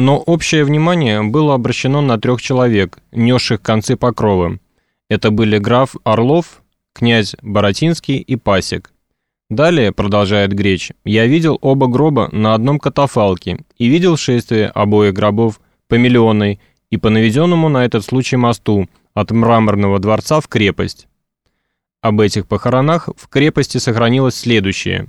Но общее внимание было обращено на трех человек, несших концы покрова. Это были граф Орлов, князь Боротинский и Пасек. Далее, продолжает Греч, я видел оба гроба на одном катафалке и видел шествие обоих гробов по миллионной и по наведенному на этот случай мосту от мраморного дворца в крепость. Об этих похоронах в крепости сохранилось следующее.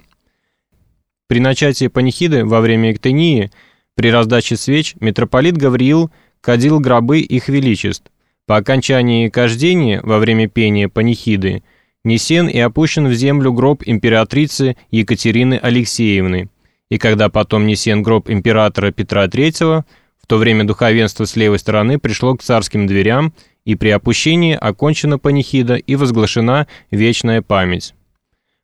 При начатии панихиды во время Эктении при раздаче свеч митрополит Гавриил кадил гробы их величеств. По окончании кождения во время пения панихиды несен и опущен в землю гроб императрицы Екатерины Алексеевны, и когда потом несен гроб императора Петра III, в то время духовенство с левой стороны пришло к царским дверям, и при опущении окончена панихида и возглашена вечная память.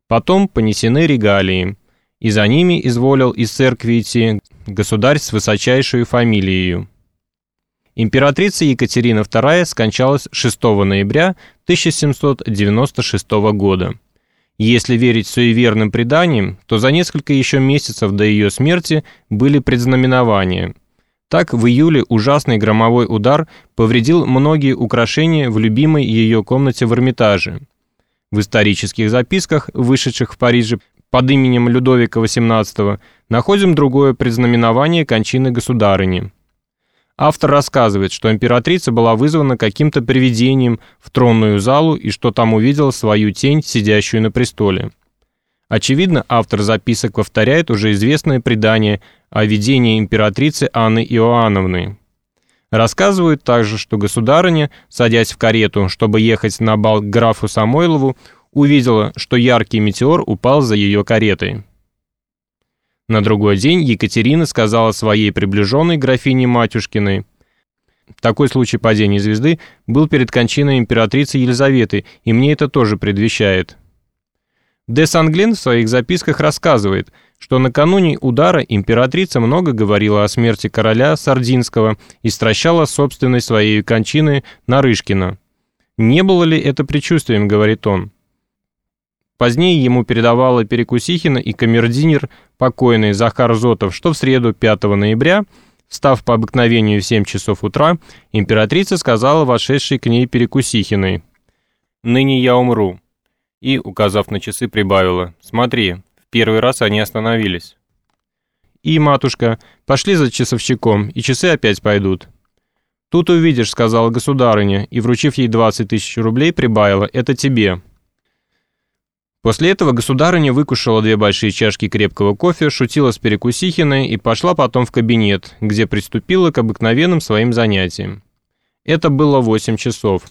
Потом понесены регалии, и за ними изволил из церкви идти государь с высочайшей фамилией. Императрица Екатерина II скончалась 6 ноября 1796 года. Если верить суеверным преданиям, то за несколько еще месяцев до ее смерти были предзнаменования. Так, в июле ужасный громовой удар повредил многие украшения в любимой ее комнате в Эрмитаже. В исторических записках, вышедших в Париже под именем Людовика XVIII, находим другое предзнаменование кончины государыни – Автор рассказывает, что императрица была вызвана каким-то привидением в тронную залу и что там увидела свою тень, сидящую на престоле. Очевидно, автор записок повторяет уже известное предание о видении императрицы Анны Иоанновны. Рассказывают также, что государыня, садясь в карету, чтобы ехать на бал к графу Самойлову, увидела, что яркий метеор упал за ее каретой. На другой день Екатерина сказала своей приближенной графине Матюшкиной. Такой случай падения звезды был перед кончиной императрицы Елизаветы, и мне это тоже предвещает. Де Санглен в своих записках рассказывает, что накануне удара императрица много говорила о смерти короля Сардинского и стращала собственной своей кончины Нарышкина. «Не было ли это предчувствием?» — говорит он. Позднее ему передавала Перекусихина и камердинер покойный Захар Зотов, что в среду 5 ноября, встав по обыкновению в 7 часов утра, императрица сказала вошедшей к ней Перекусихиной «Ныне я умру». И, указав на часы, прибавила «Смотри, в первый раз они остановились». «И, матушка, пошли за часовщиком, и часы опять пойдут». «Тут увидишь», — сказала государыня, и, вручив ей 20 тысяч рублей, прибавила «Это тебе». После этого государыня выкушала две большие чашки крепкого кофе, шутила с Перекусихиной и пошла потом в кабинет, где приступила к обыкновенным своим занятиям. Это было 8 часов.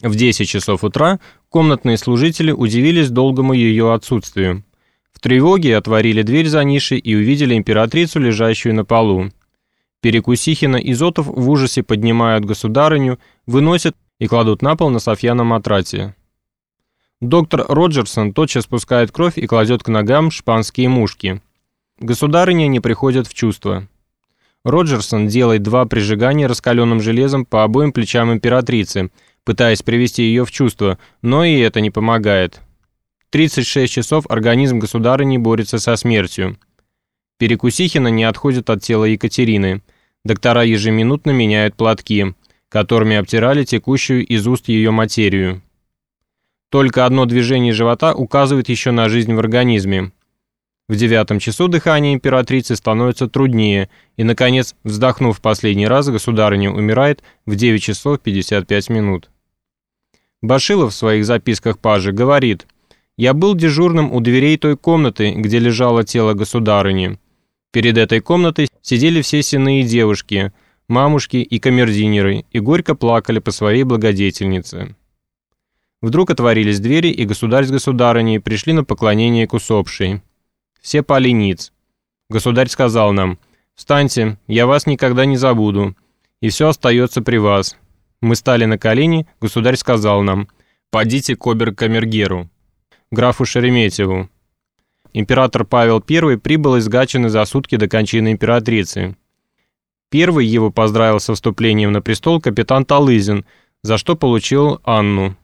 В 10 часов утра комнатные служители удивились долгому ее отсутствию. В тревоге отворили дверь за нишей и увидели императрицу, лежащую на полу. Перекусихина и Зотов в ужасе поднимают государыню, выносят и кладут на пол на Софьяном матрасе. Доктор Роджерсон тотчас спускает кровь и кладет к ногам шпанские мушки. Государыня не приходит в чувство. Роджерсон делает два прижигания раскаленным железом по обоим плечам императрицы, пытаясь привести ее в чувство, но и это не помогает. 36 часов организм государыни борется со смертью. Перекусихина не отходит от тела Екатерины. Доктора ежеминутно меняют платки, которыми обтирали текущую из уст ее материю. Только одно движение живота указывает еще на жизнь в организме. В девятом часу дыхание императрицы становится труднее, и, наконец, вздохнув последний раз, государыня умирает в 9 часов 55 минут. Башилов в своих записках пажи говорит, «Я был дежурным у дверей той комнаты, где лежало тело государыни. Перед этой комнатой сидели все синые девушки, мамушки и камердинеры, и горько плакали по своей благодетельнице». Вдруг отворились двери, и государь с государыней пришли на поклонение к усопшей. Все пали ниц. Государь сказал нам, «Встаньте, я вас никогда не забуду, и все остается при вас». Мы стали на колени, государь сказал нам, «Подите к обер-камергеру, графу Шереметьеву». Император Павел I прибыл из Гатчины за сутки до кончины императрицы. Первый его поздравил со вступлением на престол капитан Талызин, за что получил Анну.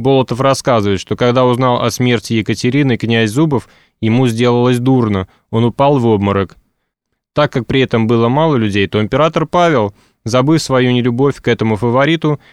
Болотов рассказывает, что когда узнал о смерти Екатерины, князь Зубов, ему сделалось дурно, он упал в обморок. Так как при этом было мало людей, то император Павел, забыв свою нелюбовь к этому фавориту,